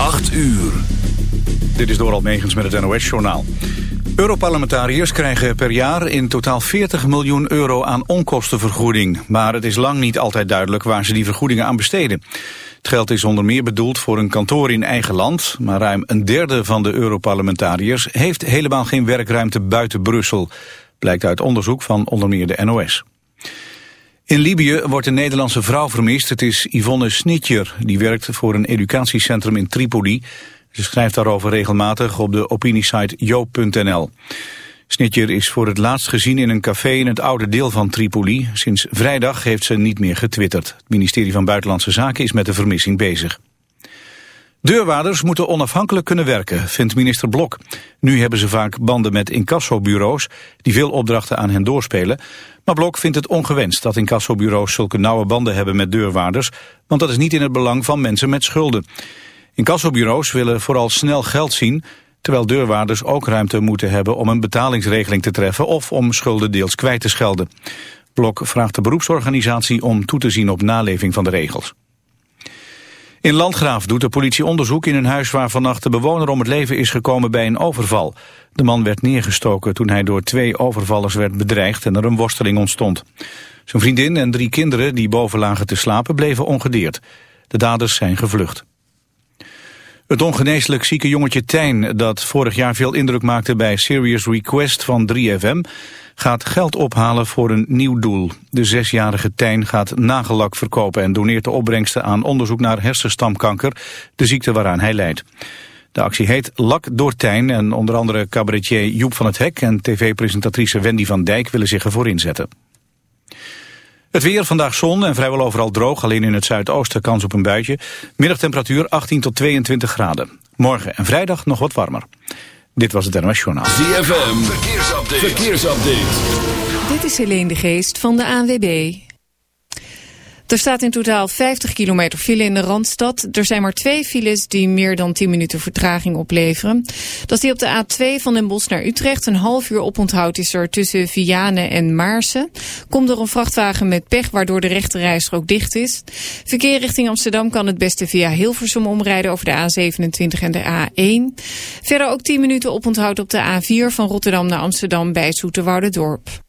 8 uur. Dit is Doral Megens met het NOS-journaal. Europarlementariërs krijgen per jaar in totaal 40 miljoen euro aan onkostenvergoeding. Maar het is lang niet altijd duidelijk waar ze die vergoedingen aan besteden. Het geld is onder meer bedoeld voor een kantoor in eigen land... maar ruim een derde van de Europarlementariërs heeft helemaal geen werkruimte buiten Brussel. Blijkt uit onderzoek van onder meer de NOS. In Libië wordt een Nederlandse vrouw vermist. Het is Yvonne Snitjer. Die werkt voor een educatiecentrum in Tripoli. Ze schrijft daarover regelmatig op de opiniesite joop.nl. Snitjer is voor het laatst gezien in een café in het oude deel van Tripoli. Sinds vrijdag heeft ze niet meer getwitterd. Het ministerie van Buitenlandse Zaken is met de vermissing bezig. Deurwaarders moeten onafhankelijk kunnen werken, vindt minister Blok. Nu hebben ze vaak banden met incassobureaus die veel opdrachten aan hen doorspelen. Maar Blok vindt het ongewenst dat incassobureaus zulke nauwe banden hebben met deurwaarders, want dat is niet in het belang van mensen met schulden. Incassobureaus willen vooral snel geld zien, terwijl deurwaarders ook ruimte moeten hebben om een betalingsregeling te treffen of om schulden deels kwijt te schelden. Blok vraagt de beroepsorganisatie om toe te zien op naleving van de regels. In Landgraaf doet de politie onderzoek in een huis waar vannacht de bewoner om het leven is gekomen bij een overval. De man werd neergestoken toen hij door twee overvallers werd bedreigd en er een worsteling ontstond. Zijn vriendin en drie kinderen die boven lagen te slapen bleven ongedeerd. De daders zijn gevlucht. Het ongeneeslijk zieke jongetje Tijn, dat vorig jaar veel indruk maakte bij Serious Request van 3FM, gaat geld ophalen voor een nieuw doel. De zesjarige Tijn gaat nagellak verkopen en doneert de opbrengsten aan onderzoek naar hersenstamkanker, de ziekte waaraan hij lijdt. De actie heet Lak door Tijn en onder andere cabaretier Joep van het Hek en tv-presentatrice Wendy van Dijk willen zich ervoor inzetten. Het weer, vandaag zon en vrijwel overal droog. Alleen in het zuidoosten kans op een buitje. Middagtemperatuur 18 tot 22 graden. Morgen en vrijdag nog wat warmer. Dit was het NOS Journaal. ZFM, verkeersupdate. verkeersupdate. Dit is Helene de Geest van de ANWB. Er staat in totaal 50 kilometer file in de Randstad. Er zijn maar twee files die meer dan 10 minuten vertraging opleveren. Dat is die op de A2 van Den Bosch naar Utrecht. Een half uur oponthoud is er tussen Vianen en Maarsen. Komt er een vrachtwagen met pech waardoor de rechterrijstrook dicht is. Verkeer richting Amsterdam kan het beste via Hilversum omrijden over de A27 en de A1. Verder ook 10 minuten oponthoud op de A4 van Rotterdam naar Amsterdam bij Dorp.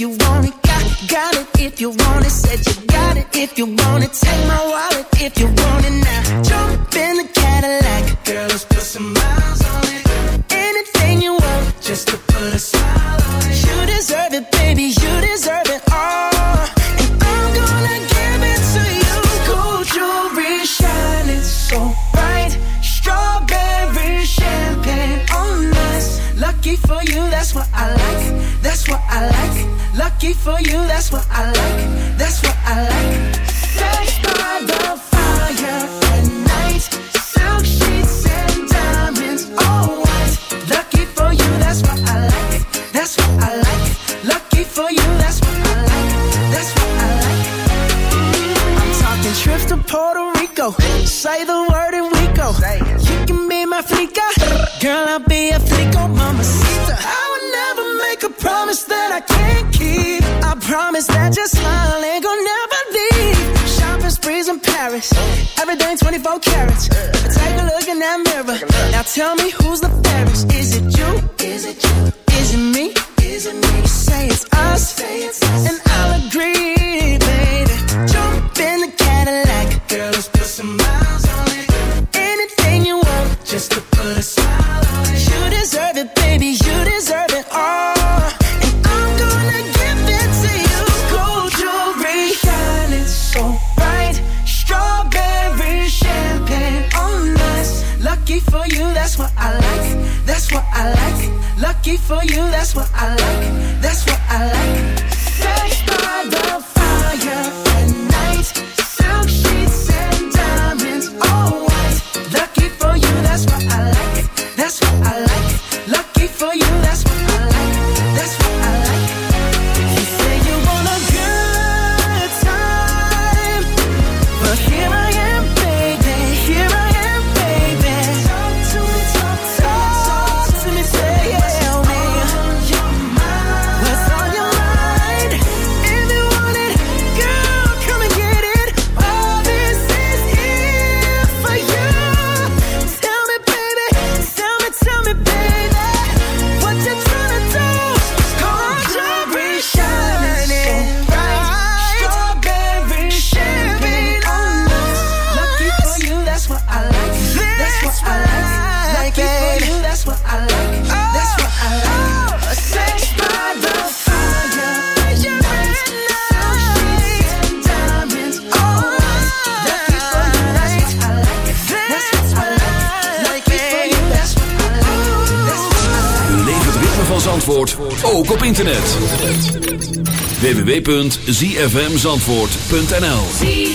you want it, got, got it if you want it. www.zfmzandvoort.nl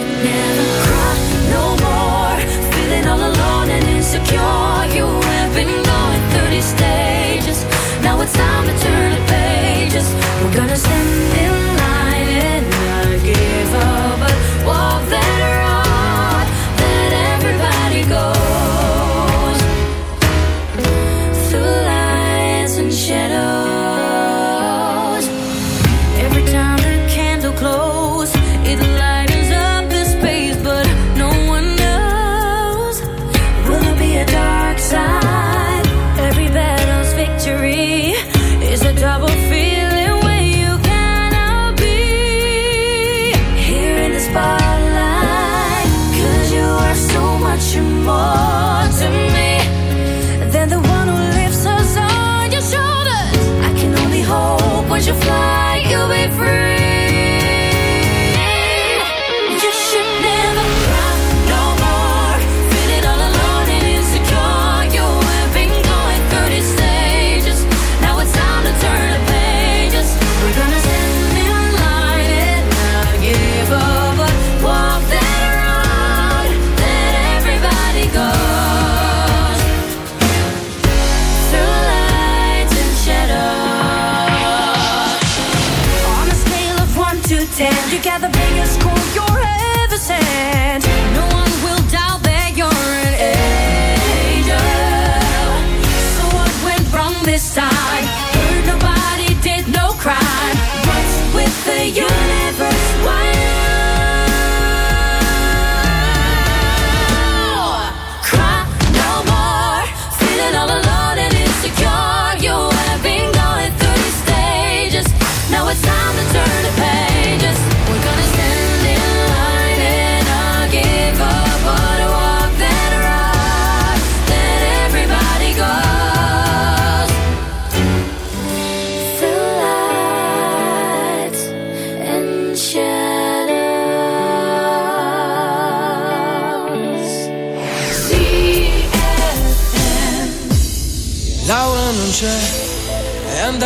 should never cry no more. Feeling all alone and insecure.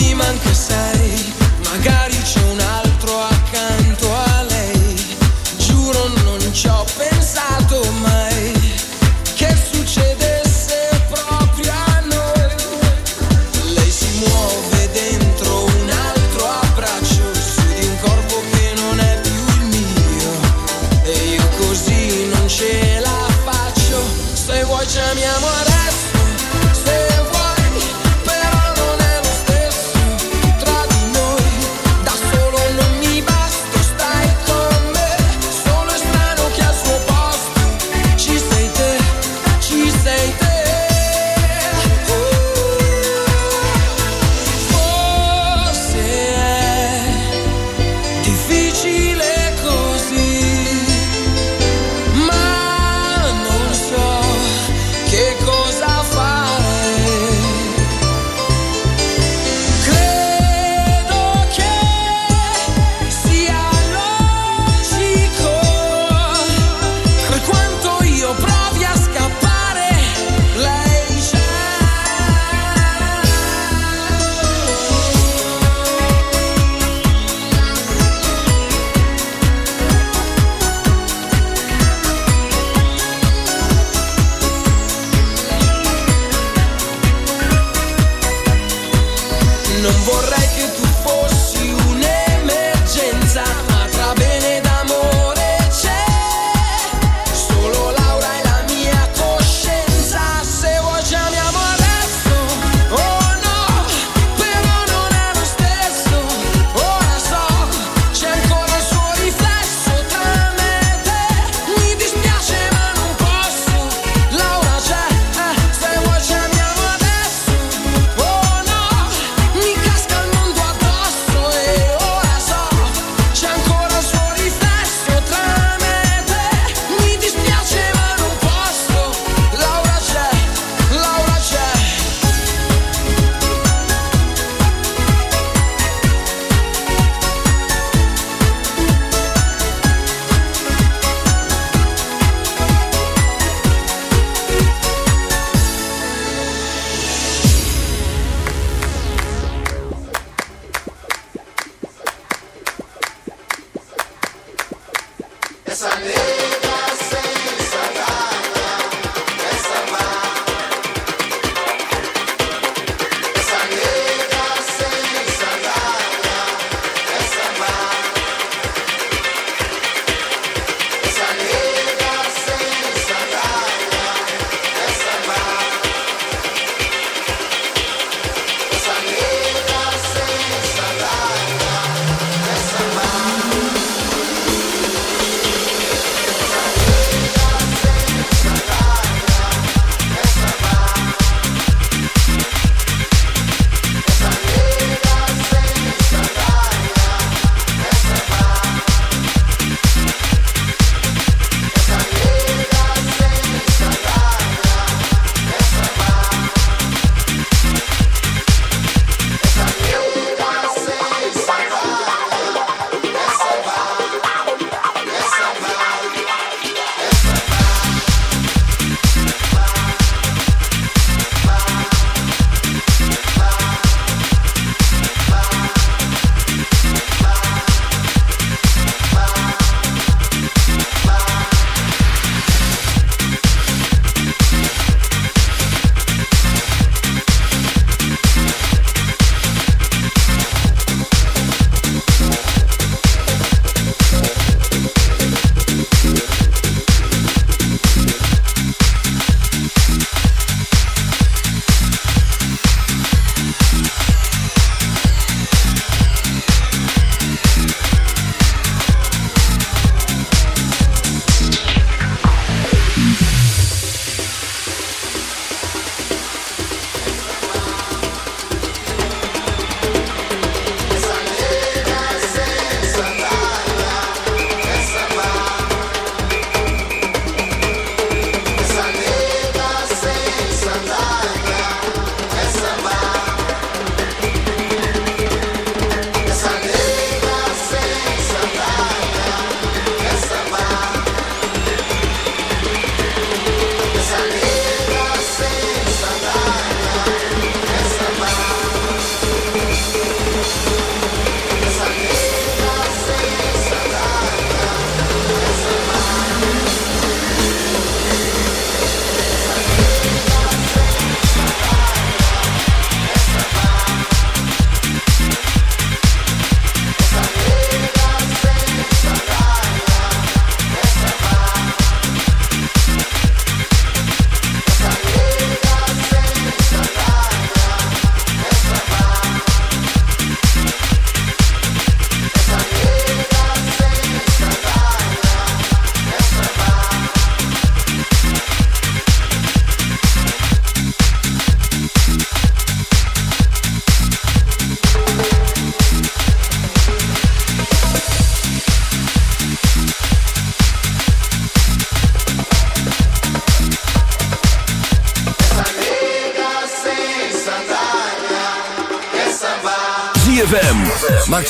mi manca sei, magari c'è un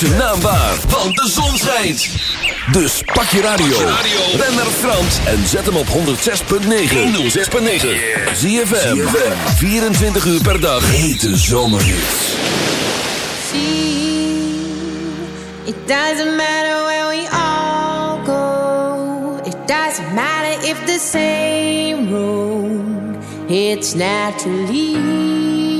zijn naam waar, want de zon schijnt. Dus pak je radio. Ben naar Frans en zet hem op 106.9. 106.9. ZFM. 24 uur per dag. Hete zomerhits. See, it doesn't matter where we all go. It doesn't matter if the same road. It's naturally.